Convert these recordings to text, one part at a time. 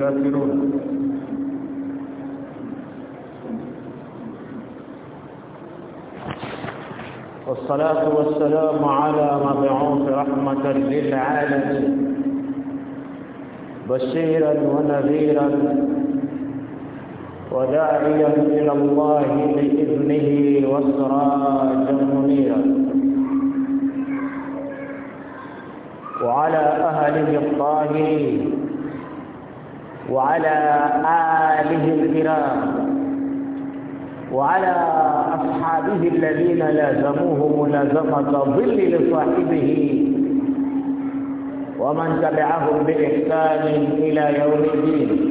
الكافرون. والصلاة والسلام على مبعوث رحمة للعالمين. بشيرا ونذيرا وداعيا إلى الله بإذنه وسراجا منيرا. وعلى أهله الطاهرين. وعلى آله الكرام. وعلى أصحابه الذين لازموه ملازمة ظل لصاحبه. ومن تبعهم بإحسان إلى يوم الدين.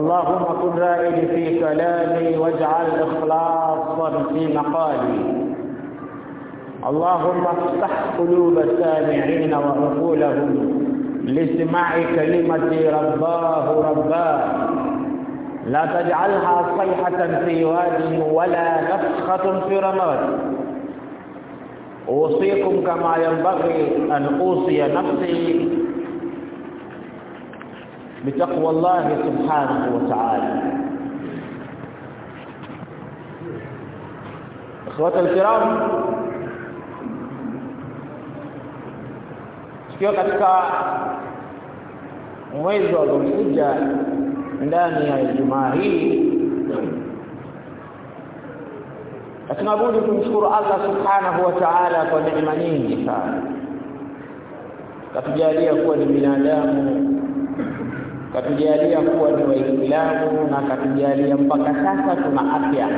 اللهم كن رائد في كلامي واجعل إخلاصا في مقالي. اللهم افتح قلوب السامعين وعقولهم لسماع كلمة رباه رباه لا تجعلها صيحة في واد ولا نفخة في رماد. أوصيكم كما ينبغي أن أوصي نفسي بتقوى الله سبحانه وتعالى إخوة الكرام tukiwa katika mwezi wa Dhulhijja ndani ya Ijumaa hii tunabudi kumshukuru Allah subhanahu wa ta'ala kwa neema nyingi sana katujalia kuwa ni binadamu katujalia kuwa ni waislamu na katujalia mpaka sasa tuna afya.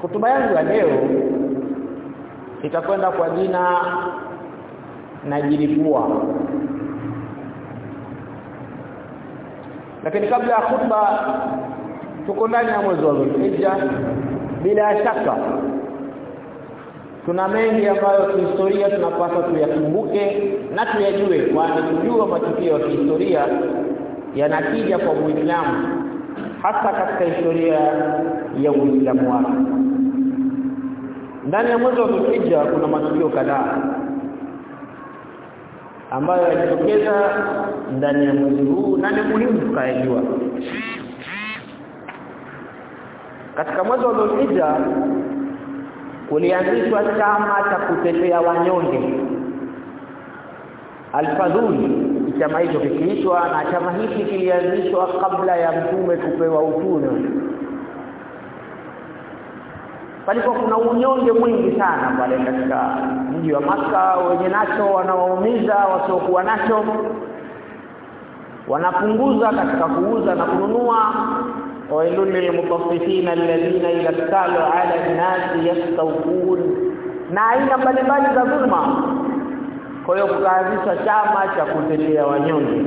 Kutuba yangu ya leo itakwenda kwa jina najilipua lakini kabla ya khutba tuko ndani ya mwezi wa Dhulhijja bila shaka tuna mengi ambayo kihistoria tunapaswa tuyakumbuke na tuyajue kwani kujua matukio ya kihistoria yanakija kwa Muislamu hasa katika historia ya Uislamu wake. Ndani ya mwezi wa Dhulhijja kuna matukio kadhaa ambayo yalitokeza ndani ya mwezi huu na ni muhimu tukayajua. Katika mwezi wa Dhulhijja kulianzishwa chama cha kutetea wanyonge. Alfadhuli chama hicho kikiitwa na chama hiki kilianzishwa kabla ya mtume kupewa utume. Palikuwa kuna unyonge mwingi sana pale katika mji wa maka wenye nacho wanaoumiza wasiokuwa nacho. Wanapunguza katika kuuza na kununua wailul لِّلْمُطَفِّفِينَ alladhina إِذَا اكْتَالُوا عَلَى النَّاسِ يَسْتَوْفُونَ na aina mbalimbali za dhulma. Kwa hiyo kukaanzisha chama cha kutetea wanyonge.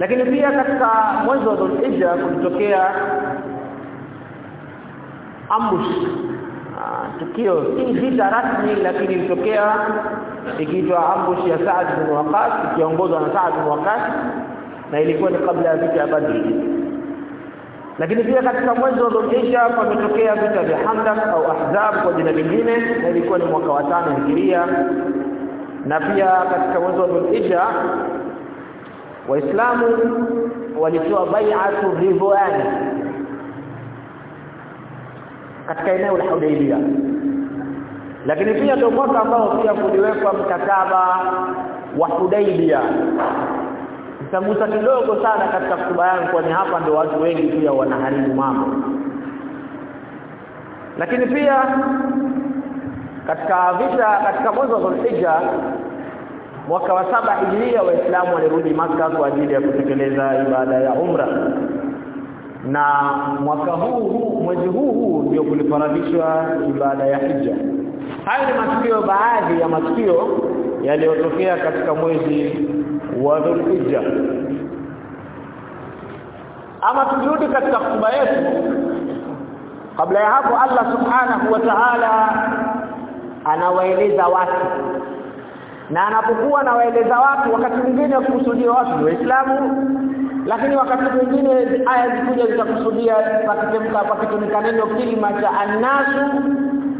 Lakini pia katika mwezi wa Dhulhijja kulitokea ambush. Tukio si vita rasmi lakini ilitokea ikiitwa ambush ya Saad bin Waqas ikiongozwa na Saad bin Waqas na ilikuwa ni kabla ya vita ya Badr lakini pia katika mwezi wa Dhulhijja pametokea vita vya Handak au Ahzab kwa jina lingine na ilikuwa ni mwaka wa tano Hijiria. Na pia katika mwezi wa Dhulhijja waislamu walitoa bai'atu Ridwan katika eneo la Hudaybiyah. Lakini pia ndio mwaka ambao pia kuliwekwa mkataba wa Hudaybiyah nitagusa kidogo sana katika kutuba yangu kwani hapa ndio watu wengi pia wanaharibu mambo. Lakini pia katika vita katika mwezi wa Dhulhijja mwaka wa saba hijiria waislamu walirudi maka kwa ajili ya kutekeleza ibada ya umra. Na mwaka huu huu mwezi huu huu ndio kulifaradishwa ibada ya hija hayo ni matukio baadhi ya matukio yaliyotokea katika mwezi wa Dhulhijja ama turudi katika kutuba yetu. Kabla ya hapo Allah subhanahu wa ta'ala anawaeleza watu. Na anapokuwa anawaeleza watu wakati mwingine kukusudia watu waislamu lakini wakati mwingine aya zikuja zitakusudia pakitemka pakitumika neno kilima cha annasu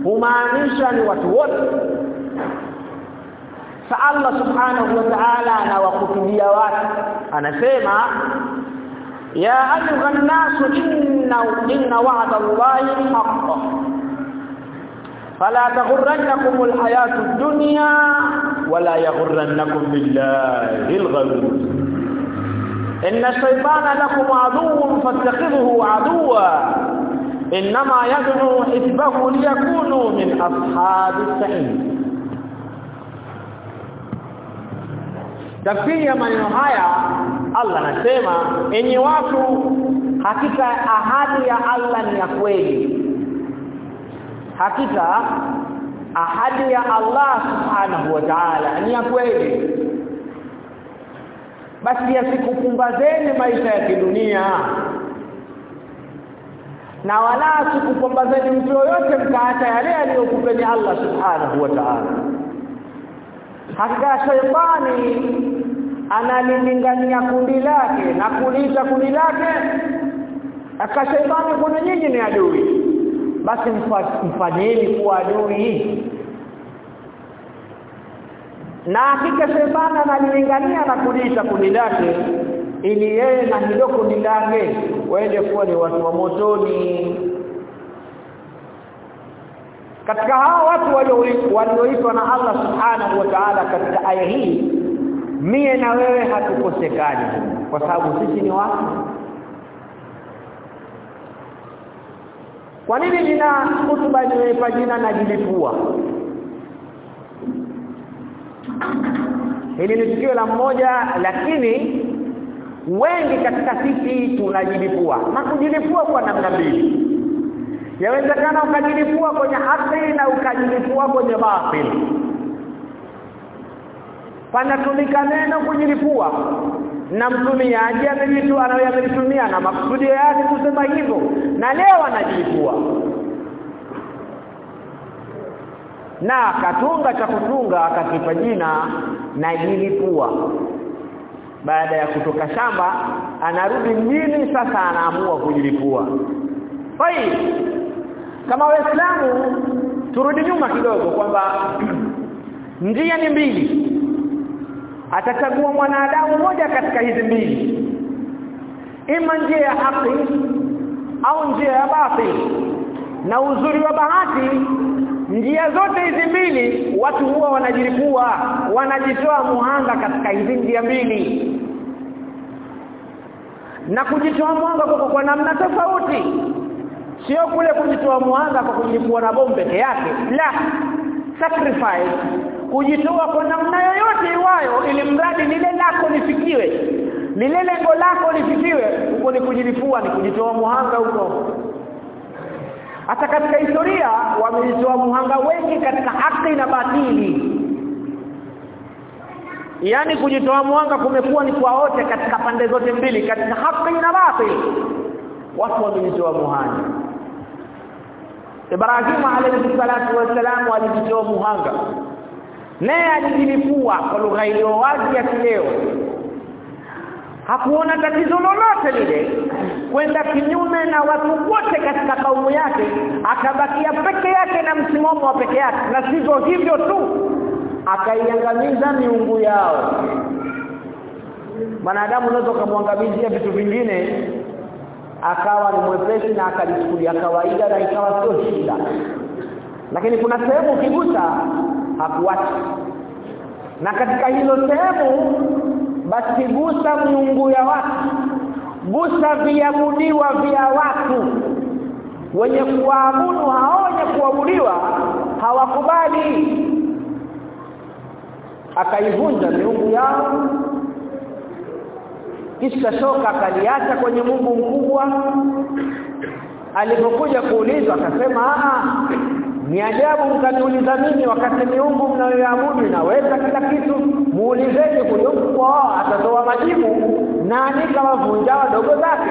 humaanisha ni watu wote فالله سبحانه وتعالى أنا نواكتبيا وقت. سيما يا أيها الناس إن إن وعد الله حق. فلا تغرنكم الحياة الدنيا ولا يغرنكم بالله الغرور. إن الشيطان لكم عدو فاتخذه عدوا. إنما يدعو حزبه ليكونوا من أصحاب السعير. Tafsiri ya maneno haya Allah anasema enye watu hakika ahadi ya Allah ni ya kweli. Hakika ahadi ya Allah subhanahu wa ta'ala ni ya kweli. Basi yasikupumbazeni maisha ya kidunia na wala sikupumbazeni mtu yoyote mkaacha yale aliyokupeni Allah subhanahu wa ta'ala. Hakika shaitani analilingania kundi lake na kuliza kundi lake. Akashaitani kuna nyinyi ni adui. Basi mfanyeni kuwa adui. Na hakika shetani analilingania na kuliza kundi lake ili yeye na hilo kundi lake waende kuwa ni watu wa motoni. Katika hao watu walioitwa na Allah subhanahu wa ta'ala katika aya hii mie na wewe hatukosekani kwa sababu sisi ni watu. Kwa nini jina hutuba nimeipa jina na jilipua hili ni tukio la mmoja lakini wengi katika sisi tunajilipua. Na kujilipua kwa namna mbili. Yawezekana ukajilipua kwenye haki na ukajilipua kwenye batili panatumika neno kujilipua na mtumiaji amelitu anayoyamelitumia na makusudio yake kusema hivyo. Na leo anajilipua. Na akatunga cha kutunga akakipa jina na jilipua baada ya kutoka shamba anarudi mjini sasa anaamua kujilipua. Fai kama waislamu turudi nyuma kidogo kwamba njia ni mbili atachagua mwanadamu moja katika hizi mbili. Ima njia ya haki au njia ya batili na uzuri wa bahati njia zote hizi mbili watu huwa wanajiripua wanajitoa muhanga katika hizi njia mbili. Na kujitoa muhanga kwa kwa namna tofauti sio kule kujitoa muhanga kwa kujilipua na bombe yake. La sacrifice kujitoa kwa namna yoyote iwayo ili mradi lile lako lifikiwe. Lile lengo lako lifikiwe huko ni kujilifua ni kujitoa muhanga huko. Hata katika historia wamejitoa muhanga wengi katika haki na batili. Yani kujitoa muhanga kumekuwa ni kwa wote katika pande zote mbili katika haki na batili. Watu wamejitoa muhanga. Ibrahim alayhi salatu wasalam alijitoa muhanga naye alijilipua kwa lugha iliyo wazi ya kileo. Hakuona tatizo lolote lile. Kwenda kinyume na watu wote katika kaumu yake akabakia peke yake na msimamo wa peke yake. Na sivyo hivyo tu akaiangamiza miungu yao. Mwanadamu unaweza kumwangamizia vitu vingine akawa ni mwepesi na akalichukulia kawaida na ikawa sio shida. Lakini kuna sehemu ukigusa hakuacha na katika hilo sehemu basi gusa miungu ya watu gusa viabudiwa vya watu. Wenye kuabudu hao wenye kuabudiwa hawakubali. Akaivunja miungu yao. Kisha soka akaliacha kwenye Mungu mkubwa. Alipokuja kuulizwa akasema ni ajabu mkaniuliza mimi wakati miungu mnayoabudu inaweza kila kitu muulizeni huyo mkwa atatoa majibu nani kama vunja wadogo zake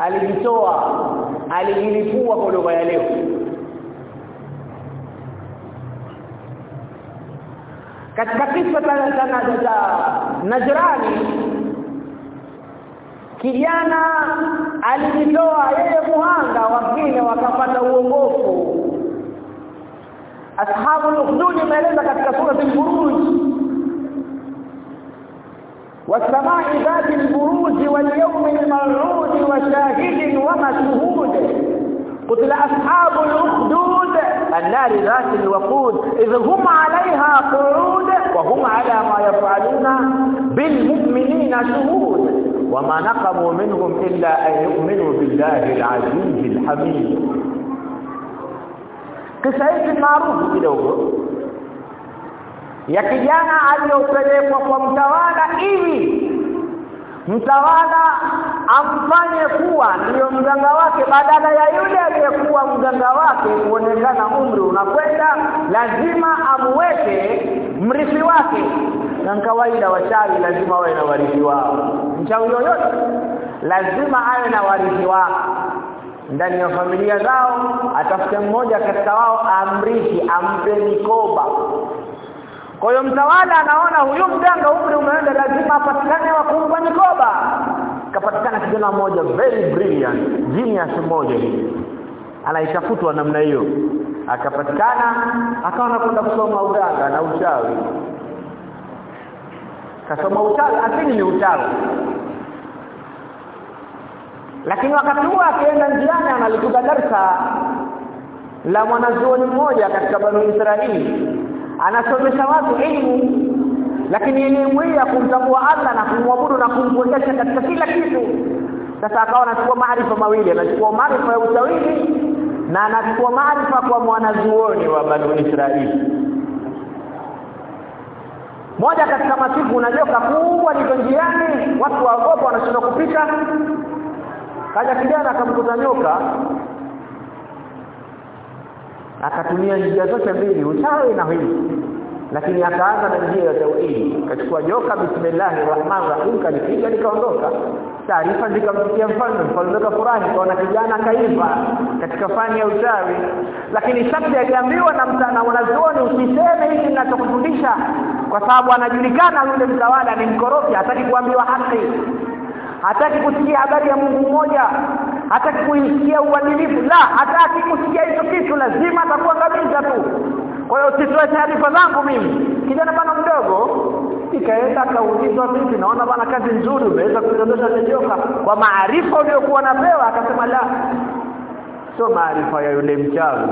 alijitoa alijilipua kwa lugha ya leo katika kisa cha Najrani kijana alijitoa yeye muhanga wengine wakapata uongofu. Ashabu al-ukhdud imeeleza katika sura al-buruj. والسماء ذات البروج واليوم الموعود وشاهد ومشهود قتل أصحاب الأخدود النار ذات الوقود إذ هم عليها قعود وهم على ما يفعلون بالمؤمنين شهود وما نقموا منهم إلا أن يؤمنوا بالله العزيز الحميد قصة معروف kidogo ya kijana aliyopelekwa kwa mtawala ili mtawala amfanye kuwa ndiyo mganga wake badala ya yule aliyekuwa mganga wake kuonekana umri unakwenda lazima amweke mrithi wake na kawaida wachawi lazima wawe na warithi wao. Mchawi yoyote lazima awe na warithi wao ndani ya familia zao atafute mmoja katika wao amrithi ampe mikoba. Kwa hiyo mtawala anaona huyu mganga umri umeenda lazima apatikane wa kumpa mikoba. Kapatikana kijana mmoja very brilliant genius mmoja anaitafutwa namna hiyo. Akapatikana akawa anakwenda kusoma uganga na uchawi kasoma utawi asili ni utawi lakini wakati huo akienda njiani analikuta darsa la mwanazuoni mmoja katika banu Israeli anasomesha watu elimu lakini elimu hii ya kumtambua Allah na kumwabudu na kumpwekesha katika kila kitu. Sasa akawa anachukua maarifa mawili. Anachukua maarifa ya utawili na anachukua maarifa kwa mwanazuoni wa banu Israeli moja katika masiku unajoka kubwa liko njiani watu waogopa wanashindwa kupita. Kaja kijana akamkuta nyoka akatumia njia zote mbili uchawi na hili lakini akaanza na njia ya tauhidi. Akachukua joka bismillahir rahmanir rahim taarifa zikamfikia mfalme mfalme kafurahi kaona kijana kaiva katika fani ya uchawi. Lakini sasa aliambiwa na mtana wanazuoni usiseme hivi ninachokufundisha kwa sababu anajulikana yule mtawala ni mkorofi hataki kuambiwa haki hataki kusikia habari ya Mungu mmoja hataki kuisikia uadilifu. La hataki kusikia hicho kitu lazima atakuwa kabisa tu. Kwa hiyo sitoe taarifa zangu mimi. Kijana bana mdogo ikaenda kaulizwa vipi naona bana kazi nzuri umeweza kuidondosha joka kwa maarifa uliyokuwa napewa? Akasema la sio maarifa ya yule mchawi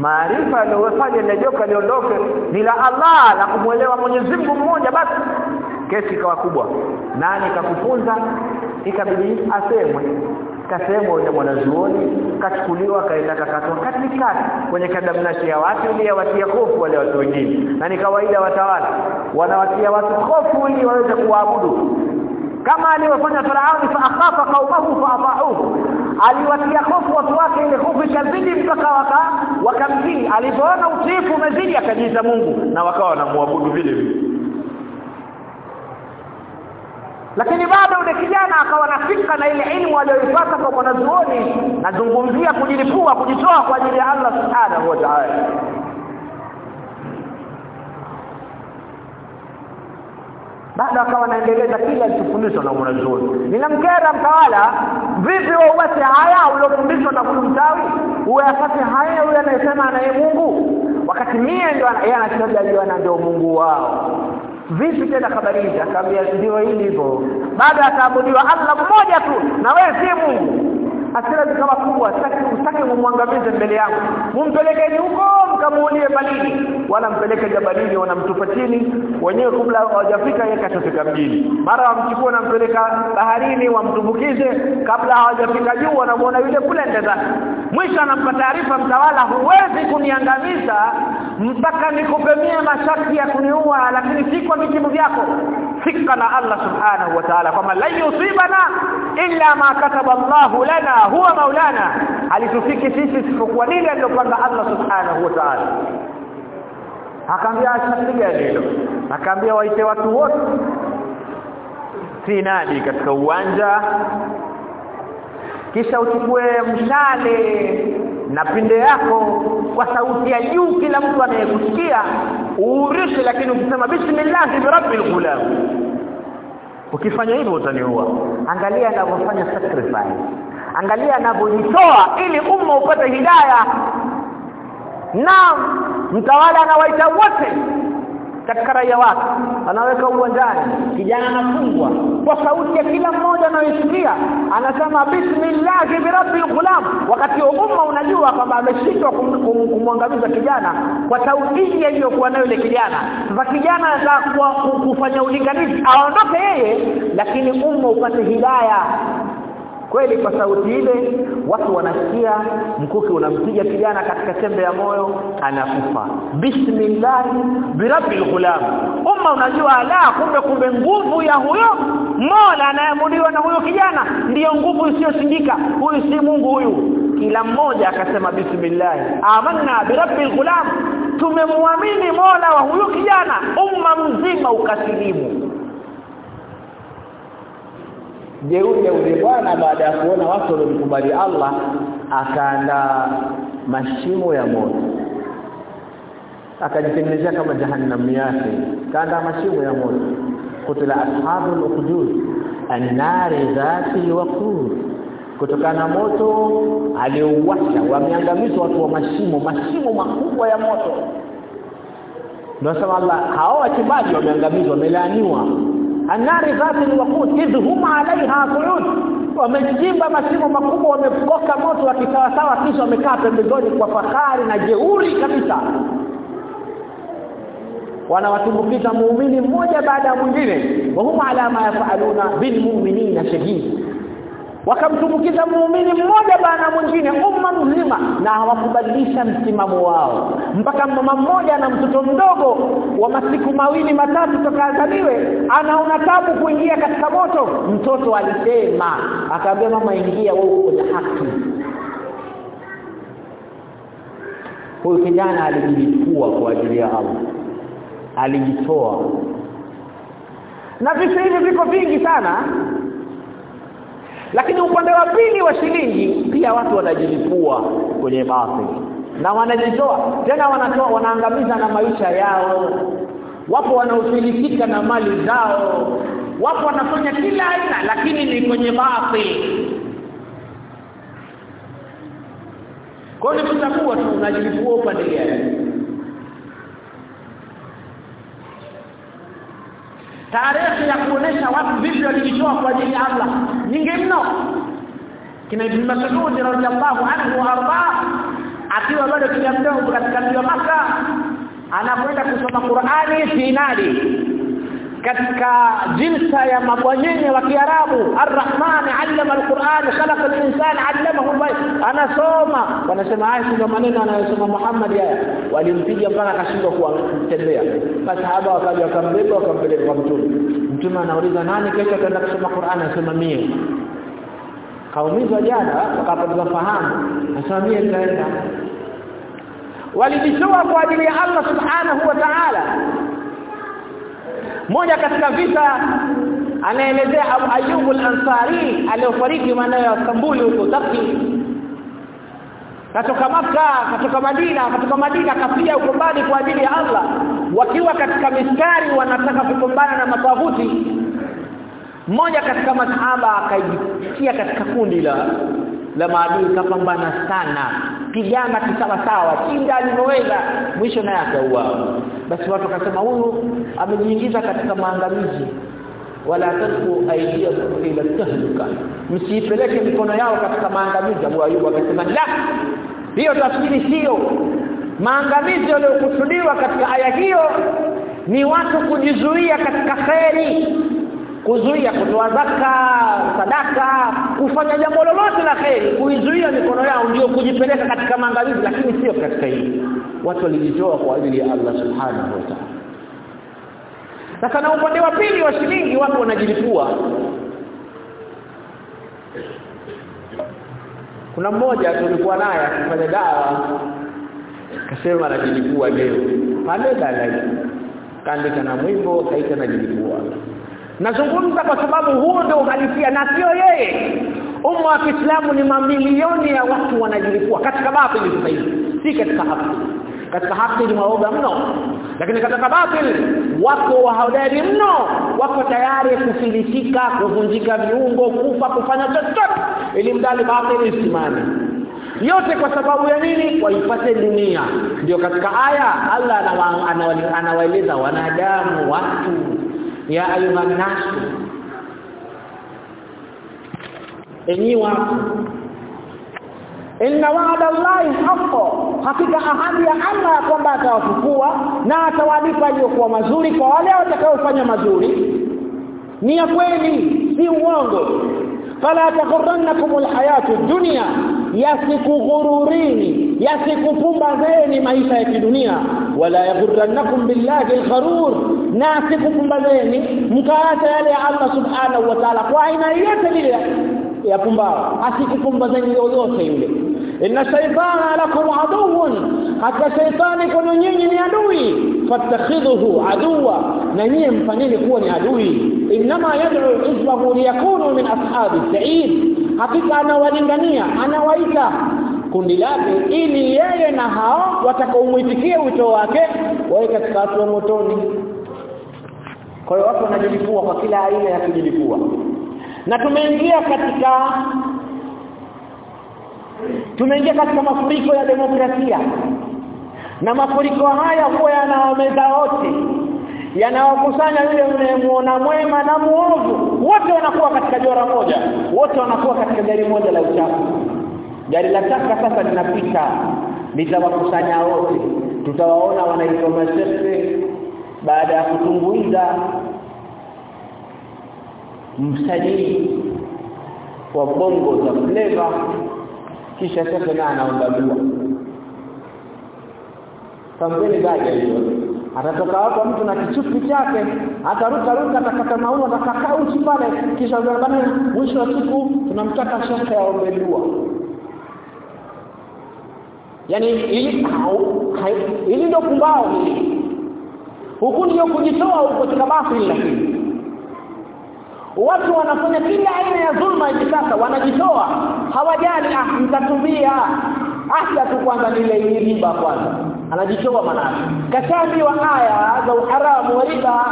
maarifa aliyofanya ile joka liondoke ni la Allah la kumwelewa Mwenyezi Mungu mmoja basi. Kesi ikawa kubwa. Nani kakufunza ikabidi asemwe. Kasemwa yule mwanazuoni. Kachukuliwa kaenda kakatwa katikati kwenye kadamnashi ya watu ili watia hofu wale watu wengine. Na ni kawaida watawala wanawatia watu hofu ili waweze kuabudu kama aliwafanya farao fa akhafa qaumahu fa aliwatia hofu watu wake ile hofu ikazidi mpaka waka wakamtii. Alipoona utiifu umezidi akajiita Mungu na wakawa wanamwabudu vile vile. Lakini bado yule kijana akawa na fikra na ile elimu aliyoipata kwa mwanazuoni nazungumzia kujilipua kujitoa kwa ajili ya Allah subhanahu wa ta'ala baada akawa anaendeleza kila alichofundishwa na mwanazuoni. Ninamkera mtawala vipi uache haya uliofundishwa na kumtawi? Uyapate haya yule anayesema anaye Mungu? Wakati mie ndio yeye anachojaliwa ndio Mungu wao. Vipi tena habari hizi akaambia ndio hili hivyo bado akaabudiwa Allah mmoja tu na wewe si Mungu hasira zikawa kubwa usitaki mumwangamize mbele yangu. Mumpelekeni huko mkamuulie balini wala mpeleke jabalini wanamtupa chini. Wenyewe kabla hawajafika yeye kashafika mjini. Mara wamchukua na mpeleka baharini wamtumbukize. Kabla hawajafika juu wanamuona yule kule ndeza mwisho anampa taarifa mtawala huwezi kuniangamiza mpaka nikupemie masharti ya kuniua lakini si kwa vijibu vyako fika na Allah subhanahu wa ta'ala kama la yusibana illa ma kataba Allah lana huwa maulana alitufiki sisi isipokuwa lile alilopanga Allah subhanahu wa ta'ala. Akaambia sharti gani hilo. Akaambia waite watu wote. Sinadi katika uwanja. Kisha uchukue mshale na pinde yako kwa sauti ya juu kila mtu anayekusikia urishi lakini ukisema bismillah bi rabbil ghulam. Ukifanya hivyo utaniua. Angalia anavyofanya sacrifice angalia anavyojitoa ili umma upate hidaya. Na mtawala anawaita wote katika raia wake. Anaweka uwanjani. Kijana anafungwa. Kwa sauti ya kila mmoja anayesikia anasema bismillah bi rabbil ghulam. Wakati umma unajua kwamba ameshindwa kumwangamiza kijana kwa sauti iliyokuwa nayo ile kijana. Sasa kijana anataka kufanya ulinganizi aondoke yeye lakini umma upate hidayah kweli kwa sauti ile watu wanasikia mkuki unampiga kijana katika tembe ya moyo anakufa. Bismillah birabbil ghulam. Umma unajua la kumbe kumbe nguvu ya huyo mola anayemudiwa na huyo kijana ndiyo nguvu isiyosindika huyu si Mungu huyu. Kila mmoja akasema bismillah amanna birabbil ghulam. Tumemwamini mola wa huyo kijana. Umma mzima ukasilimu jeuri ya ule bwana baada ya kuona watu waliomkubali Allah akaandaa mashimo ya moto. Akajitengenezea kama jahannam yake. Kaanda mashimo ya moto. Kutila ashabul ukhdud annari dhati alwaqud kutokana na moto aliouwasha wameangamizwa watu wa mashimo. Mashimo makubwa ya moto. Ndio Allah hao wachimbaji wameangamizwa wamelaaniwa anari dhati alwaqud idh hum alaiha qu'ud. Wamejimba mashimo makubwa wamekoka moto wakisawasawa kisha wamekaa pembezoni kwa fahari na jeuri kabisa. Wanawatumbukiza muumini mmoja baada ya mwingine. Wa hum ala ma yafaluna bil mu'minina shahid wakamtumbukiza muumini mmoja ya mwingine umma mzima na hawakubadilisha msimamo wao. Mpaka mama mmoja na mtoto mdogo wa masiku mawili matatu toka azaliwe anaona tabu kuingia katika moto. Mtoto alisema akaambia mama ingia wewe kwenye haki. Huyu kijana alijilipua kwa ajili ya Allah. Alijitoa. Na visa hivi viko vingi sana lakini upande wa pili wa shilingi pia watu wanajilipua kwenye baadhi na wanajitoa tena wanatoa wanaangamiza na maisha yao. Wapo wanaofilisika na mali zao. Wapo wanafanya kila aina lakini ni kwenye baadhi kwa hiyo tutakuwa tu unajilipua upande gani tarehe ya kuonesha watu vipi walijitoa kwa ajili ya Allah. Nyingi mno. Kina Ibn Mas'ud radhiyallahu anhu arba akiwa bado kijana mdogo katika mji wa Makkah anakwenda kusoma Qur'ani finali katika jinsa ya mabwanyenye wa Kiarabu Ar-Rahman 'allama al-Qur'an khalaqa al-insan 'allamahu al anasoma. Wanasema haya ndio maneno anayosoma Muhammad haya? Walimpiga mpaka akashindwa kutembea masahaba wakaja wakambeba wakampeleka kwa mtume. Mtume anauliza nani kesho ataenda kusoma Qur'an? Anasema mimi kaumizwa jana wakapata fahamu. Anasema mimi nitaenda. Walijitoa kwa ajili ya Allah subhanahu wa ta'ala moja katika vita anaelezea Abu Ayyub al-Ansari aliyofariki maeneo ya Kambuli huko Turki katoka maka katoka Madina katoka Madina kafia huko kwa ajili ya Allah. Wakiwa katika mistari wanataka kupambana na matawaguti mmoja katika masahaba akaijitia katika kundi la la maadui kapambana sana kijana kisawa sawa chinda alivyoweza mwisho naye akauawa. Basi watu wakasema huyu amejiingiza katika maangamizi. Wala tasku aidia ila tahluka. Msipeleke mikono yao katika maangamizi Abu Ayub akasema la hiyo tafsiri sio maangamizi yaliyokusudiwa katika aya hiyo ni watu kujizuia katika kheri kuzuia kutoa zaka sadaka kufanya jambo lolote la kheri. Kuizuia mikono yao ndio kujipeleka katika maangamizi lakini sio katika hili. Watu walijitoa kwa ajili ya Allah subhanahu wa ta'ala. Sasa na upande wa pili wa shilingi watu wanajilipua. Kuna mmoja tulikuwa naye akifanya dawa akasema anajilipua leo. Pale dalai kaandika na mwimbo kaita anajilipua nazungumza kwa sababu huo ndio uhalisia na sio yeye. Umma wa Kiislamu ni mamilioni ya watu wanajilipua katika batil sasa hivi si katika haki. Katika haki ni maoga mno lakini katika batil wako wahodari mno wako tayari kufilisika kuvunjika viungo kufa kufanya chochote ili mdali batil isimame. Yote kwa sababu ya nini? Waipate dunia. Ndio katika aya Allah anawaeleza wanadamu watu ya ayuha enyi watu. Inna wa'da Allahi haqqo. Hakika ahadi ya Allah kwamba atawafukua na atawalipa aliyokuwa mazuri kwa wale watakaofanya mazuri. Ni ya kweli si uongo. Fala taghurrannakum alhayatu dunya. Yasikughururini yasikupumbazeni maisha ya kidunia wala yaghurrannakum billahi algharur. Na sikupumbazeni mkaacha yale ya Allah subhanahu wa ta'ala kwa aina yote ile ya pumbao asikupumbazeni yoyote yule. Inna shaytana lakum aduwwun. Hata shaytani kwenu nyinyi ni adui. Fattakhidhuhu aduwa na nyinyi mfanyeni kuwa ni adui. Inma yad'u hizbahu liyakunu min ashabi sa'id hakika anawalingania anawaita kundi lake ili yeye na hao watakaomwitikia wito wake wawe katika watu wa motoni. Kwa hiyo watu wanajilipua kwa kila aina ya kujilipua. Na tumeingia katika tumeingia katika mafuriko ya demokrasia. Na mafuriko haya huwa yanaomeza wote yanawakusanya yule unayemuona mwema na muovu wote wanakuwa katika jora moja wote wanakuwa katika gari moja la uchafu gari la taka sasa linapita. Litawakusanya wote. Tutawaona wanaitwa baada ya kutunguiza msajili wa bongo za flavor. Kisha sasa na anaomba dua. Kampeni baada hiyo atatoka hapo mtu na kichupi chake. Ataruka ruka atakata maua atakaa uchi pale. Kisha bana mwisho wa siku tunamtaka shekhe aombe dua yani ili ndio kumbao hili. Huku ndio kujitoa huko katika batili lakini. Watu wanafanya kila aina ya dhulma hivi sasa wanajitoa. Hawajali ah mtatumia. Acha tu kwanza ile riba kwanza. Anajitoa manake. Kashaambiwa aya za uharamu wa riba.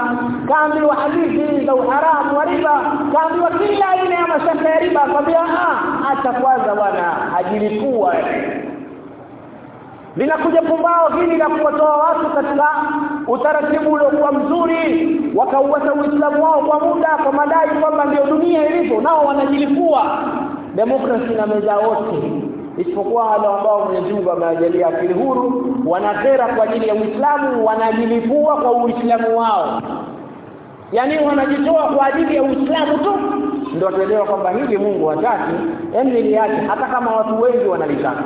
Kaambiwa hadithi za uharamu wa riba. Kaambiwa kila aina ya mashaka ya riba. Akwambia ah acha kwanza bwana ajilipua linakuja pumbao hili la kuwatoa watu katika utaratibu uliokuwa mzuri wakauacha uislamu wao kwa muda kwa madai kwamba ndio dunia ilivyo nao wanajilipua demokrasi na meza wote. Isipokuwa wale ambao Mwenyezi Mungu amewajalia akili huru wanakera kwa ajili ya Uislamu wanajilipua kwa Uislamu wao. Yani wanajitoa kwa ajili ya Uislamu tu. Ndio tuelewa kwamba hili Mungu hataki yani liache hata kama watu wengi wanalitaka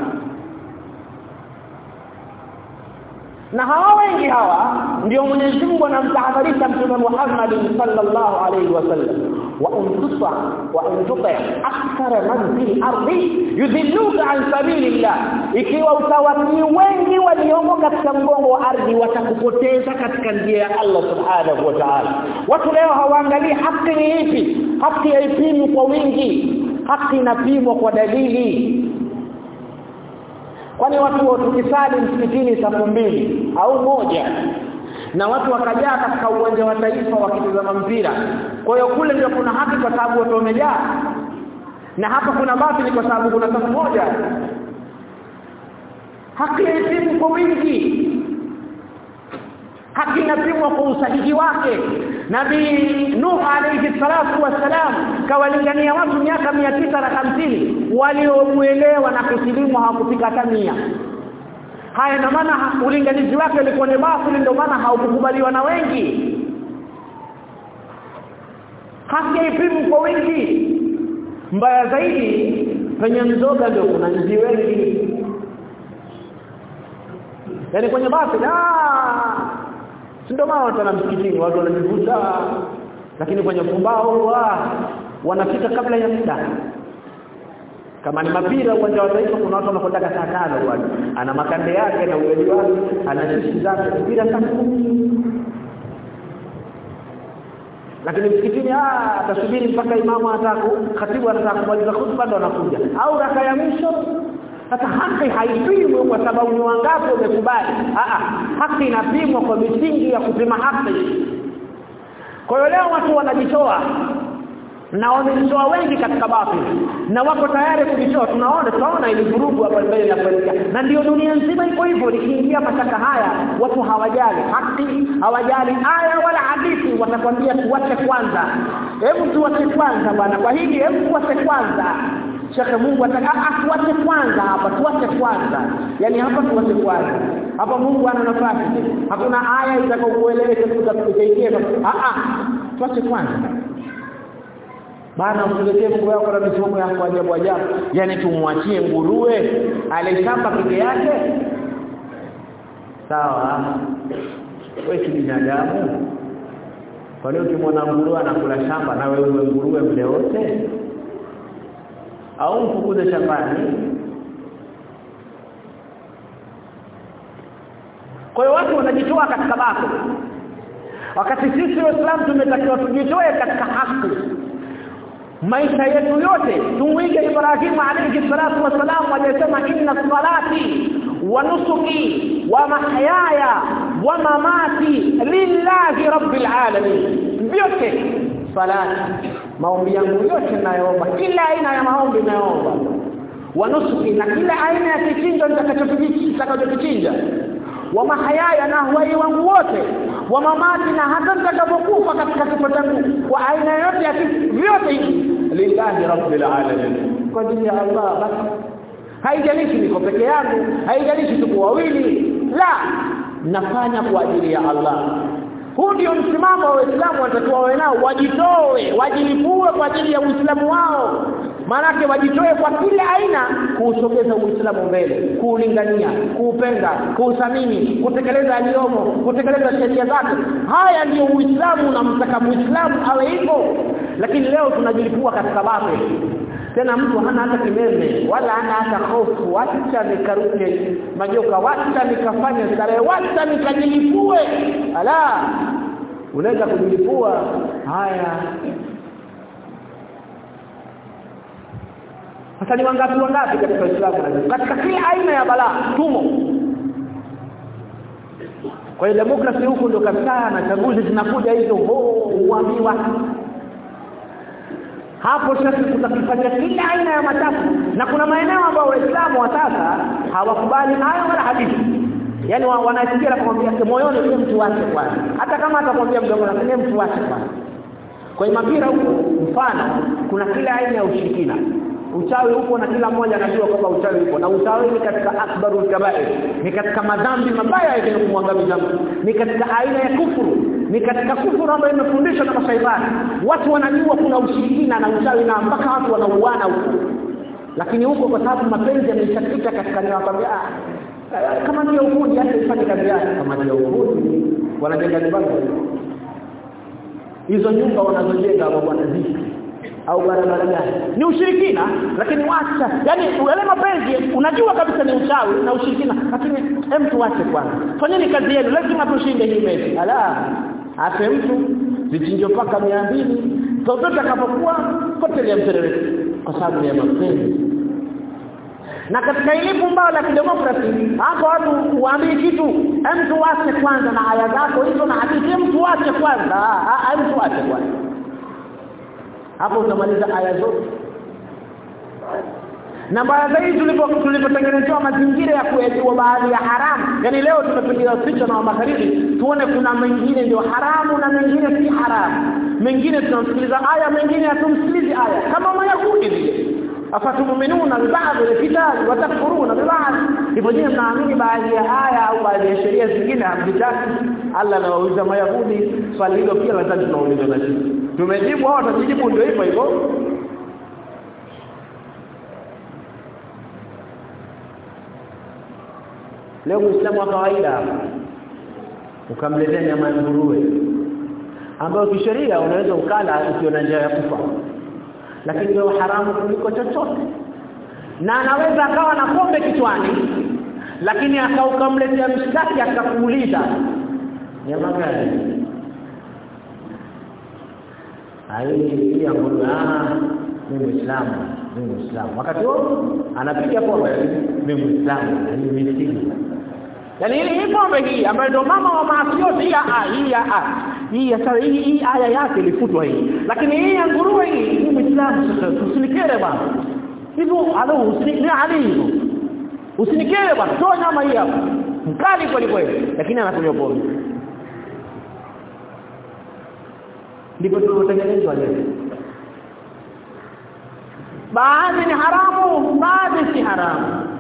na hawa wengi hawa ndio Mwenyezi Mungu anamtahadharisha Mtume Muhammad sallallahu alaihi wasallam wa untusa wa untuta akthara man fil ardi yudhilluka an sabilillah. Ikiwa utawatii wengi waliomo katika mgongo wa ardhi watakupoteza katika njia ya Allah subhanahu wa ta'ala. Watu leo hawaangalii haki ni ipi? Haki haipimwi kwa wingi haki inapimwa kwa dalili kwani watu tukisali msikitini safu mbili au moja? Na watu wakajaa katika uwanja wa taifa wakitazama mpira. Kwa hiyo kule ndio kuna haki kwa sababu watu wamejaa. Na hapa kuna batili kwa sababu kuna safu moja. Haki haipimwi kwa wingi. Haki inapimwa kwa usahihi wake nabii nuh alayhi salatu wassalam kawalingania watu miaka mia tisa na hamsini waliomuelewa na kusilimu hawakufika hata mia. Haya na maana ulinganizi wake ulikuwa ni batili ndio maana haukukubaliwa na wengi. Haki ipimu kwa wingi. Mbaya zaidi penye mzoga ndio kuna nzi wengi. Yani kwenye basi ah ndio maana watu na msikitini watu wanajivuta lakini kwenye kumbao wa wanafika kabla ya muda. Kama ni mapira uwanja wa taifa kuna watu wanakwenda saa tano bwana. Ana makande yake na ugali wake ana shishi zake mpira saa lakini msikitini ah atasubiri mpaka imamu ataku khatibu atakapomaliza khutba ndo anakuja. Au raka ya mwisho sasa haki haipimwi kwa sababu ni wangapi wamekubali? A haki inapimwa kwa misingi ya kupima haki. Kwa hiyo leo watu wanajitoa na wamejitoa wengi katika batili na wako tayari kujitoa. Tunaona tunaona ili vurugu hapa mbele na kuelekea na ndio dunia nzima iko hivyo. Nikiingia mashaka haya watu hawajali haki hawajali aya wala hadithi. Watakwambia tuache kwanza. Hebu tuache kwanza bwana. Kwa hili hebu tuache kwanza Shaka Mungu ataka tuache kwanza hapa tuache kwanza. Yani hapa tuache kwanza. Hapa Mungu ana nafasi hakuna aya itakayokueleweka ah ah tuache kwanza. Bana usiletee Mungu wako na misomo yako ajabu ajabu. Yani tumwachie nguruwe alishamba peke yake. Sawa. Wewe binadamu kwa nini ukimwona nguruwe anakula shamba na wewe nguruwe mle wote au mfukuze shambani. Kwa watu wanajitoa katika bako. Wakati sisi waislamu tumetakiwa tujitoe katika haki. Maisha yetu yote tumwige Ibrahim alayhi salatu wasalam aliyesema inna salati wa nusuki wa mahyaya wa mamati lillahi rabbil alamin. Vyote salati maombi yangu yote ninayoomba kila aina ya maombi ninayoomba wa nusuki na kila aina ya kichinjo nitakachokichinja. Wa mahayaya na uhai wangu wote. Wa mamati na hata nitakapokufa katika kifo changu. Kwa aina yote ya vyote hivi. Lillahi rabbil alamin. Kwa ajili ya Allah basi. Haijalishi niko peke yangu. Haijalishi tuko wawili. La nafanya kwa ajili ya Allah huu ndio msimamo wa Uislamu watakuwa wawe nao wajitoe wajilipue kwa ajili ya Uislamu wao. Maanake wajitoe kwa kila aina kuusogeza Uislamu mbele kuulingania kuupenda kuusamini kutekeleza aliyomo kutekeleza sheria zake. Haya ndiyo Uislamu unamtaka Muislamu awe hivyo. Lakini leo tunajilipua katika bape tena mtu hana hata kimeme wala hana hata hofu acha nikaruke majoka hata nikafanya starehe hata nikajilipue ala unaweza kujilipua haya sasa ni wangapi wangapi katika Uislamu katika kila aina ya balaa tumo kwa demokrasi huku ndio kabisa na chaguzi zinakuja hizo huambiwa hapo sasa tutakifanya kila aina ya matatu. Na kuna maeneo ambayo waislamu wa sasa hawakubali hayo wala hadithi. Yani wanasikia na kumwambia moyoni ni mtu wake kwanza. Hata kama atakwambia mdomo lakini mtu wake kwanza. Kwa imapira mapira huko mfano kuna kila aina ya ushirikina. Uchawi huko na kila mmoja anajua kwamba uchawi huko. Na uchawi ni katika akbarul kabair ni katika madhambi mabaya yenye kumwangamiza mtu. Ni katika aina ya kufuru ni katika kufuru ambayo imefundishwa na mashaitani. Watu wanajua kuna ushirikina na uchawi na mpaka watu wanauana huko. Lakini huko kwa sababu mapenzi yameshakita katika nia kwambia kama ndio ugudi hata ifanye kazi yake. Kama ndio ugudi wanajenga nyumba hizo nyumba wanazojenga bwana zipi au barabara gani ni ushirikina lakini wacha. Yani yale mapenzi unajua kabisa ni uchawi na ushirikina lakini hem tuache kwanza. Fanyeni kazi yenu lazima tushinde hii mechi ala ape mtu vichinjo paka 200 zote atakapokuwa potelea mterereko kwa sababu ya mapenzi. Na katika ile pumbao la kidemokrasi hapo watu waambii kitu mtu wache kwanza na aya zako hizo na hadithi mtu wake kwanza. Mtu wache kwanza. Hapo utamaliza aya zote na mbaya zaidi tulipo tulipotengenezewa mazingira ya kuyajua baadhi ya haramu. Yani leo tumepigiwa picha na magharibi tuone kuna mengine ndio haramu na mengine si haramu. Mengine tunamsikiliza aya mengine hatumsikilizi aya. Kama mayahudi vile. Afatuminuna bibadhi alkitabi watakfuruna bibadhi hivyo je mnaamini baadhi ya aya au baadhi ya sheria zingine hamzitaki Allah anawauliza mayahudi swali hilo pia lazima tunaulizwa na sisi. Tumejibu hao tutajibu ndio hivyo hivyo leo muislamu wa kawaida ukamletea nyama ya nguruwe ambayo kisheria unaweza ukala ukiona na njaa ya kufa lakini ndio haramu kuliko chochote. Na anaweza akawa na pombe kichwani lakini akaukamletea mshtaki akakuuliza nyama gani? Hii nguruwe ah mimi muislamu mimi muislamu. Wakati huo anapiga pombe mimi Muislamu mimi si Yaani hii pombe hii ambayo ndio mama wa maasi yote hii ya hii ya sasa hii hii aya yake ilifutwa hii. Lakini hii ya nguruwe hii ni Muislamu sasa tusinikere bwana. Hivyo alo usini ali usinikere bwana. Toa nyama hii hapa mkali kweli kweli. Lakini anakunywa pombe. Ndipo tulivyotengenezwa leo baadhi ni haramu baadhi si haramu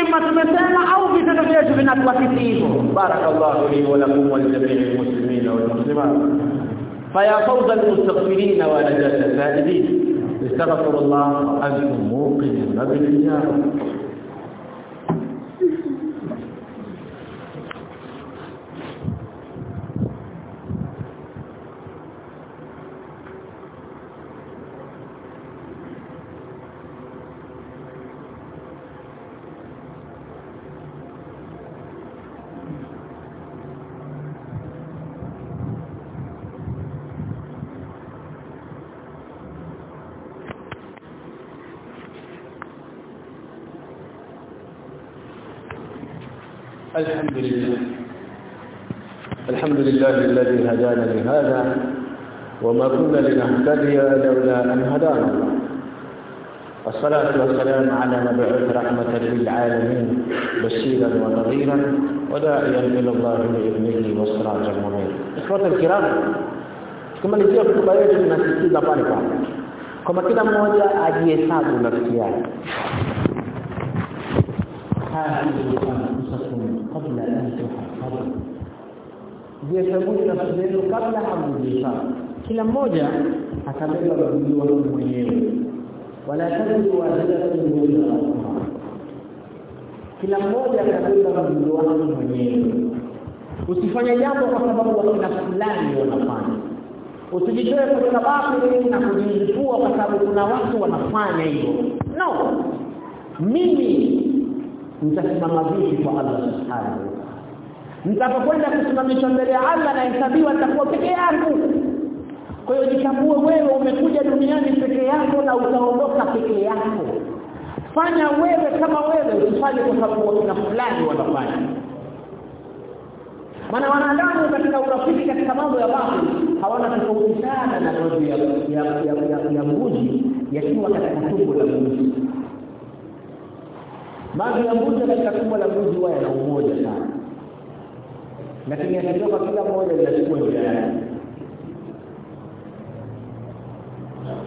ima tumesema au vitendo vyetu vinatuakisi hivyo barakallahu li wa lakum wa lijami'il muslimina wal muslimat faya fawza almustaghfirin wa najat as-sajidin استغفر الله أنتم موقنون بالإجابة الحمد لله. الحمد لله الذي هدانا لهذا وما كنا لنهتدي لولا أن هدانا الله. والصلاة والسلام على مبعوث رحمة للعالمين بشيرا ونظيرا وداعيا إلى الله بإذنه وسراجا منيرا. إخوة الكرام كما nilivyo kutuba yetu tunasisitiza pale pale kwamba kila mmoja ajihesabu nafsi yake حاسبوا أنفسكم kabla an tuhafadhu nafsi zenu kabla hamjihifadhi kila mmoja atabeba wajibu wake mwenyewe. Wala tajidu wajibu wake kila mmoja atabeba wajibu wake mwenyewe. Usifanye jambo kwa sababu wakina fulani wanafanya. Usijitoe kwa sababu na kujilipua kwa sababu kuna watu wanafanya hivyo. No. Mimi nitasimama vipi kwa Allah subhanahu nitapokwenda kusimamishwa mbele ya Allah na hesabiwa nitakuwa peke yangu. Kwa hiyo jitambue wewe umekuja duniani peke yako na utaondoka peke yako. Fanya wewe kama wewe usifanye kwa sababu wakina fulani wanafanya. Maana wanadamu katika urafiki katika mambo ya watu hawana tofauti sana na ngozi ya ya ya, ya, ya mbuzi yakiwa katika tumbo la mbuzi maji ya mbuzi katika tumbo la mbuzi huwa yana umoja sana. Lakini yakitoka kila mmoja linachukua njia yake.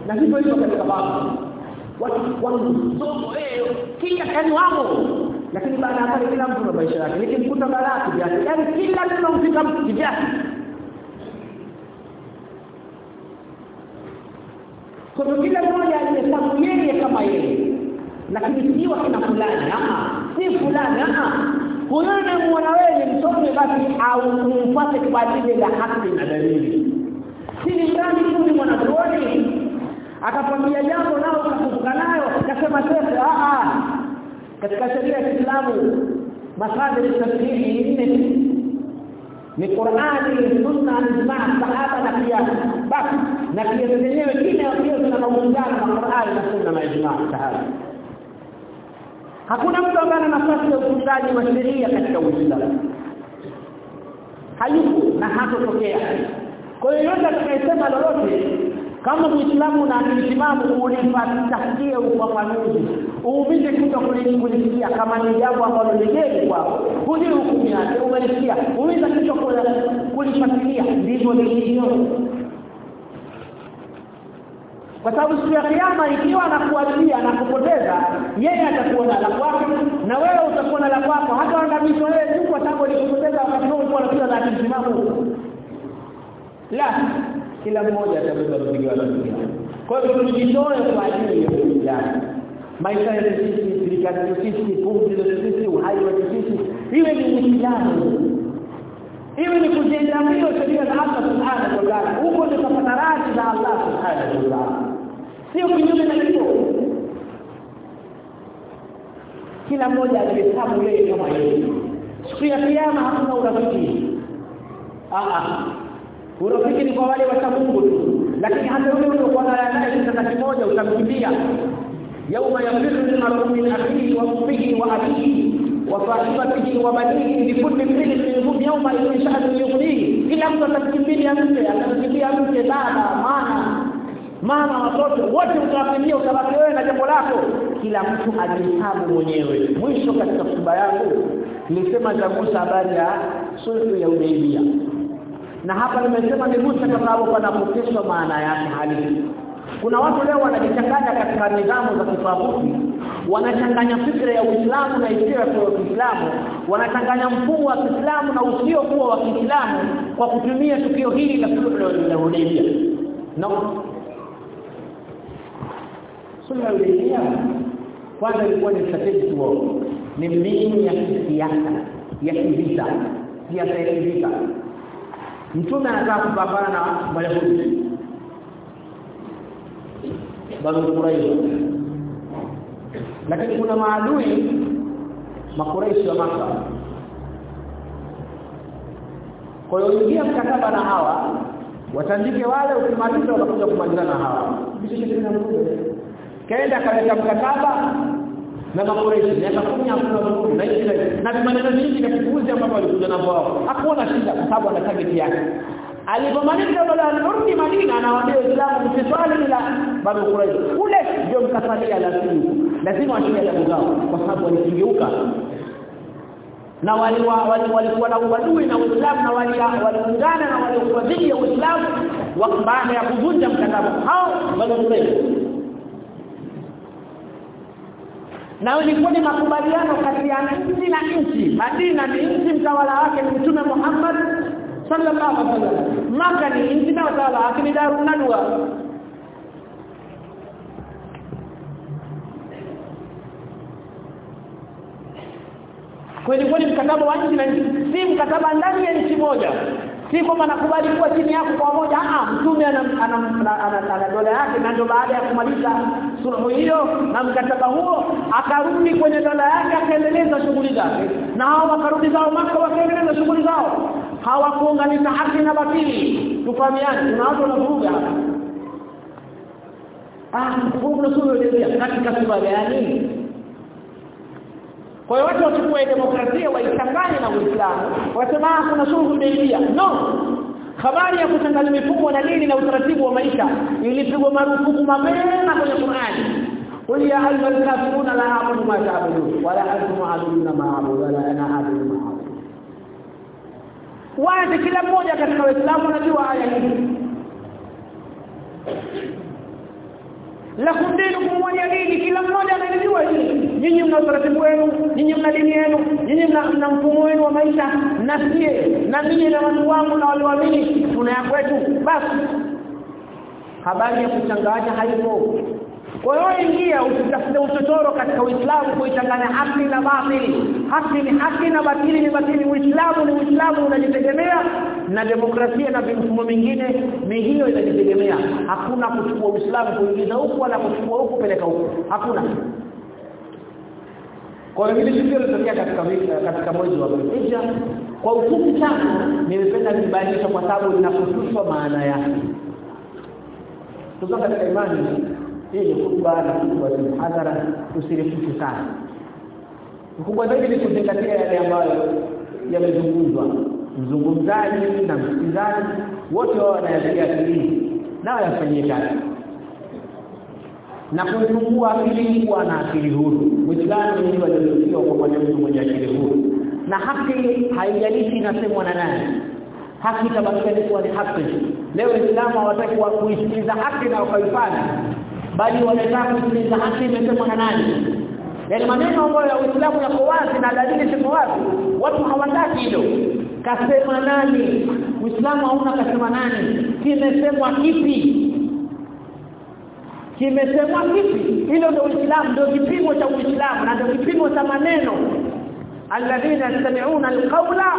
Na hivyo hivyo katika babu. Watu wanasoma kila kani wamo. Lakini baada ya pale kila mtu na maisha yake. Nikimkuta balaa kivyake yaani kila tunamfika mtu kivyake kwa hivyo kila mmoja alihesabu yeye kama yeye lakini sio kina fulani ama si fulani ama huyo unamuona wewe msome basi au umfuate kwa ajili ya haki na dalili. Si ni ndani tu ni mwanazuoni. Akakwambia jambo nao ukakumbuka nayo akasema sasa a a katika sheria ya Kiislamu masadir tafsiri nne. Ni Qur'ani, Sunna, ijma, sahaba na pia Basi na pia zenyewe kile ambacho zinaungana na Qur'ani na Sunna na ijma, sahaba. Hakuna mtu ambaye ana nafasi ya utungaji wa sheria katika Uislamu. Hayupo na hatotokea. Kwa hiyo yote atakayesema lolote kama Muislamu na timamu ulipatakie ufafanuzi uumize kuto kulisikia kama ni jambo ambalo ni geni kwako hujui hukumu yake umelisikia uweza kichwa kulifatilia ndivyo lilivyo kwa sababu siku ya kiyama ikiwa anakuachia na kupoteza yeye atakuwa na la kwako. Na wewe utakuwa na la kwako. Hata angamizwa wewe tu kwa sababu alikupoteza wakati huo ulikuwa unapiga na kimsimamo la kila mmoja atabeba mzigo wake kwa hiyo tujitoe kwa ajili ya dunia maisha yetu sisi serikali sisi pumzi zetu sisi uhai wetu sisi iwe ni Uislamu iwe ni kujenga mioyo sheria za Allah subhanahu wa ta'ala. Huko ndio radhi za Allah subhanahu wa ta'ala sio kinyume na hivyo kila mmoja alihesabu yeye kama yeye. Siku ya kiyama hakuna urafiki. Urafiki ni kwa wale wacha Mungu tu. Lakini hata yule uliokuwa naye kitanda kimoja utamkimbia. Yauma yafiru almar'u min akhihi wa ummihi wa abihi wa sahibatihi wa banihi likulli imrin minhum yawma idhin sha'nun yughnihi. Kila mtu atamkimbilia mke atamkimbia mke baba mama mama watoto wote utawafikia utabaki wewe na jambo lako. Kila mtu ajihesabu mwenyewe. Mwisho katika kutuba yangu nilisema nitagusa habari ya sulhu ya Hudaybiyah na hapa nimesema nigusa kwa sababu panapokeshwa maana yake halisi. Kuna watu leo wanajichanganya katika nidhamu za kifabuti wanachanganya fikra ya Uislamu na isiyo ya Uislamu wanachanganya mfumo wa Kiislamu na usio kuwa wa Kiislamu kwa kutumia tukio hili la sulhu ya Hudaybiyah no ya Hudaybiyah kwanza ilikuwa ni strategic war. Ni mbinu ya kisiasa ya kivita siasa ya kivita. Mtume anataka kupambana na Mayahudi bado Quraish lakini kuna maadui makuraishi wa maka kwa hiyo ingia mkataba na hawa watandike wale ukimaliza watakuja kumalizana na hawa kaenda kaleta mkataba na makoreshi miaka 10 hakuna mkuu na hivi na maneno mengi na kipuuzi ambao walikuja na wao hakuona shida kwa sababu ana target yake. Alipomaliza bala alirudi Madina anawaambia Waislamu msiswali ila bado Quraysh kule ndio mkasalia lazima. Lazima washike adabu zao kwa sababu walikigeuka na walikuwa walikuwa na uadui na Uislamu na waliungana na waliokuwa dhidi ya Uislamu baada ya kuvunja mkataba. Hao bado Quraysh na ilikuwa ni makubaliano kati ya nchi na nchi. Madina ni nchi mtawala wake ni Mtume Muhammad sallallahu alaihi wasallam. Maka ni nchi na utawala wake ni Darun Nadwa. Kwa ilikuwa ni mkataba wa nchi na nchi si mkataba ndani ya nchi moja si kwamba nakubali kuwa chini yako kwa moja. Ah mtume ana dola yake na ndio baada ya kumaliza suluhu hiyo na mkataba huo akarudi kwenye dola yake akaendeleza shughuli zake. Na hao wakarudi zao maka wakaendeleza shughuli zao. Hawakuunganisha haki na batili. Tufahamiane kuna watu wanavuruga. Ah kuna suluhu yeye katika sura gani kwa hiyo watu wachukue demokrasia waichanganye na Uislamu wasema kuna suluhu Hudaybiyah no habari ya kuchanganya mifumo na dini na utaratibu wa maisha ilipigwa marufuku mapema kwenye Qur'ani قل يا ايها الكافرون لا اعبد ما تعبدون ولا انتم عابدون ما اعبد ولا انا اعبد ما اعبد wazi kila mmoja katika Uislamu anajua aya hii lakum dinukum waliya dini kila mmoja anajua hili. Nyinyi mna utaratibu wenu nyinyi mna dini yenu nyinyi mna mfumo wenu wa maisha. Na sie na mimi na watu wangu na walioamini tuna ya kwetu. Basi habari ya kuchanganya haipo. Kwa hiyo ingia usitafute uchochoro katika Uislamu kuichanganya haki na batili haki ni haki na batili ni batili Uislamu ni Uislamu unajitegemea na demokrasia na mifumo mingine ni hiyo inajitegemea. Hakuna kuchukua Uislamu kuingiza huku wala kuchukua huku peleka huku. Hakuna. Kwa hiyo hili tukio lilitokea katika katika mwezi wa Dhulhijja kwa ufupi sana nimependa kubainisha kwa sababu linafutushwa maana yake. Kutoka katika imani hii ni khutba na khutba za hadhara usirefushe sana. Kubwa zaidi ni kuzingatia yale ambayo yamezungumzwa. Mzungumzaji na msikizaji wote wao wanayafikia akilini na yafanyie kazi. Na kuzungua akili kuwa na akili huru. Muislamu ni aliyefiwa kwa mwanamke mtu mwenye akili huru. Na haki haijalishi inasemwa na nani. Haki itabakia ni kuwa ni haki. Leo islamu hawataki kuisikiliza haki na wakaifanya bali wanataka kutimiza haki imesemwa na nani? Yale maneno ambayo ya Uislamu yako wazi na dalili ziko wazi watu hawataki hilo. Kasema nani? Uislamu hauna kasema nani? Kimesemwa kipi? Kimesemwa kipi? Hilo ndio Uislamu ndio kipimo cha Uislamu na ndio kipimo cha maneno. Alladhina yastami'una alqawla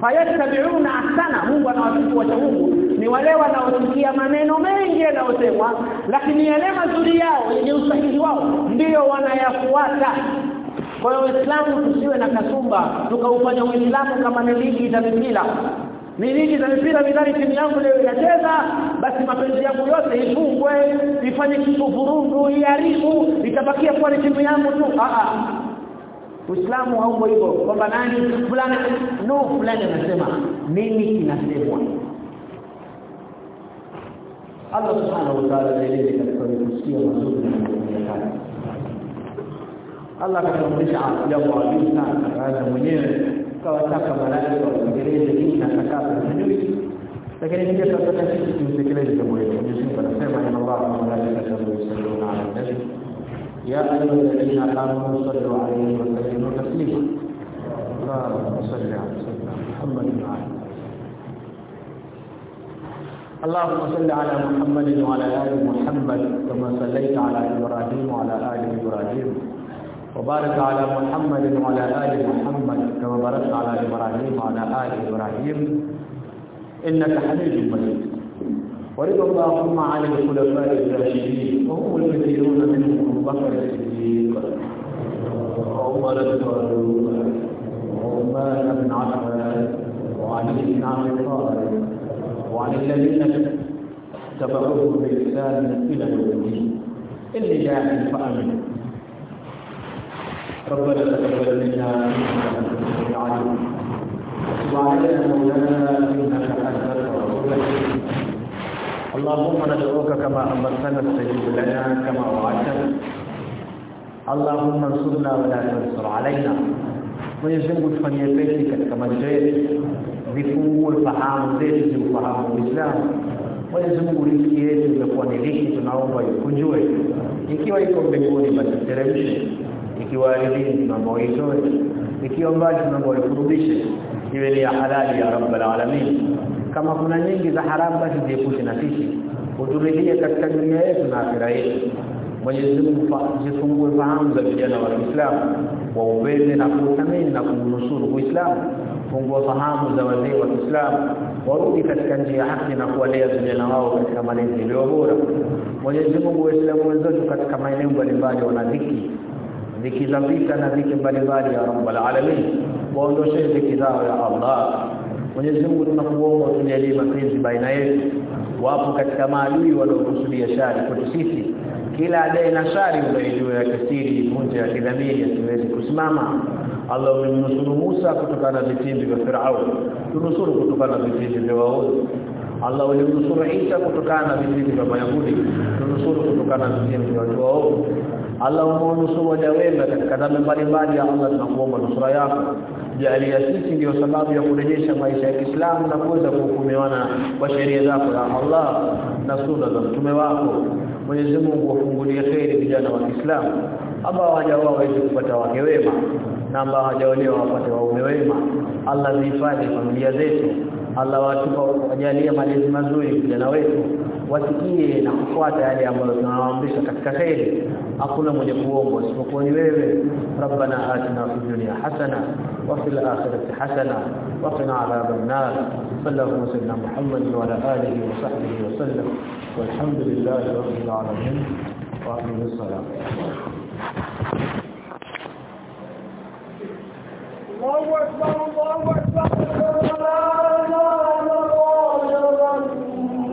fayattabi'una ahsana Mungu anawasifu wacha Mungu ni wale wanaosikia maneno mengi yanayosemwa lakini yale mazuri yao yenye usahihi wao ndiyo wanayafuata. Kwa hiyo Uislamu tusiwe na kasumba tukaufanya Uislamu kama ni ligi za mipira. Ni ligi za mipira vidhari timu yangu leo inacheza basi mapenzi yangu yote ifungwe ifanye kitu vurugu iharibu itabakia kuwa ni timu yangu tu. A a Uislamu hauko hivyo kwamba nani? Fulani no fulani anasema nini kinasemwa Allah subhanahu wa ta'ala anaeleza katika kusikia mazuri na kufanya kazi Allah akatuamrisha jambo adhimu sana kaanza mwenyewe kawataka malaika watekeleze hii na takasa sijui lakini pia tunataka sisi tumtekeleze jambo hilo Mwenyezi Mungu anasema inna Allaha wa malaikatahu yusalluna 'ala an-nabi ya ayyuhalladhina amanu sallu 'alayhi wa sallimu taslima Allahumma salli 'ala sayyidina Muhammadin wa اللهم صل على محمد وعلى آل محمد كما صليت على إبراهيم وعلى آل إبراهيم. وبارك على محمد وعلى آل محمد كما باركت على إبراهيم وعلى آل إبراهيم. إنك حميد مجيد. ورضى اللهم عن الخلفاء الراشدين وهم الكثيرون منهم أبو بكر الصديق. وعمر الفاروق وعثمان بن عفان. وعلي بن ابي طالب وعن الذين تبعوه بإحسان إلى يوم الدين. إني جاء فأمن. ربنا تقبل منا إنك أنت وعلينا مولانا إنك أنت اللهم ندعوك كما أمرتنا استجب لنا كما وعدتنا. اللهم انصرنا ولا تنصر علينا. Mwenyezi Mungu tufanyie pesi vifungue fahamu zetu ziufahamu Uislamu. Mwenyezi Mungu riziki yetu imekuwa ni riziki, tunaomba ikunjue ikiwa iko mbinguni basi teremshe. Ikiwa ardhini tunaomba itoe. Ikiwa mbali tunaomba ikurudishe iwe ni ya halali ya rabbal alamin. Kama kuna nyingi za haramu basi ziepushe na sisi. Uturidhie katika dunia yetu na akhira yetu. Mwenyezi Mungu zifungue fahamu za vijana wa Kiislamu. Waupende na kuuthamini na kuunusuru Uislamu fungua fahamu za wazee wa Kiislamu warudi katika njia ya haki na kuwalea vijana wao katika malezi yaliyo bora. Mwenyezi Mungu waislamu wenzetu katika maeneo mbalimbali wanadhiki dhiki. Za vita na dhiki mbalimbali ya Rabbul Alamin. Waondoshe dhiki zao ya Allah. Mwenyezi Mungu tunakuomba tujalie mapenzi baina yetu. Wapo katika maadui wanaokusudia shari kwetu sisi. Kila adai na shari unaijua ya kisiri vunje ya kidhamiri asiwezi kusimama Allah umemnusuru Musa kutokana na vitimbi vya Farao tunusuru kutokana na vitimbi vya waovu Allah ulimnusuru Isa kutokana na vitimbi vya Mayahudi tunusuru kutokana na vitimbi vya watu waovu Allah umewanusuru waja wema katika dhambi mbalimbali ya Allah tunakuomba nusura yako. Jalia sisi ndio sababu ya kurejesha maisha ya Kiislamu na kuweza kuhukumiwana kwa sheria zako ya Allah na sunna za mtume wako? Mwenyezi Mungu wafungulie kheri vijana wa Kiislamu ambao hawajaoa waweze kupata wake wema na ambao hawajaolewa wapate waume wema. Allah zihifadhi familia zetu. Allah watupa wajalie malezi mazuri vijana wetu. Wasikie na kufuata yale ambayo tunawaamrisha katika kheri. Hakuna mwenye kuomba isipokuwa ni wewe. Rabbana atina fid dunya hasana wa fil akhirati hasana wa qina adhaban nar. Sallallahu sallam muhammad wa ala alihi wa sahbihi wa sallam. Walhamdulillahi rabbil wa الله أكبر الله أكبر لا لا لا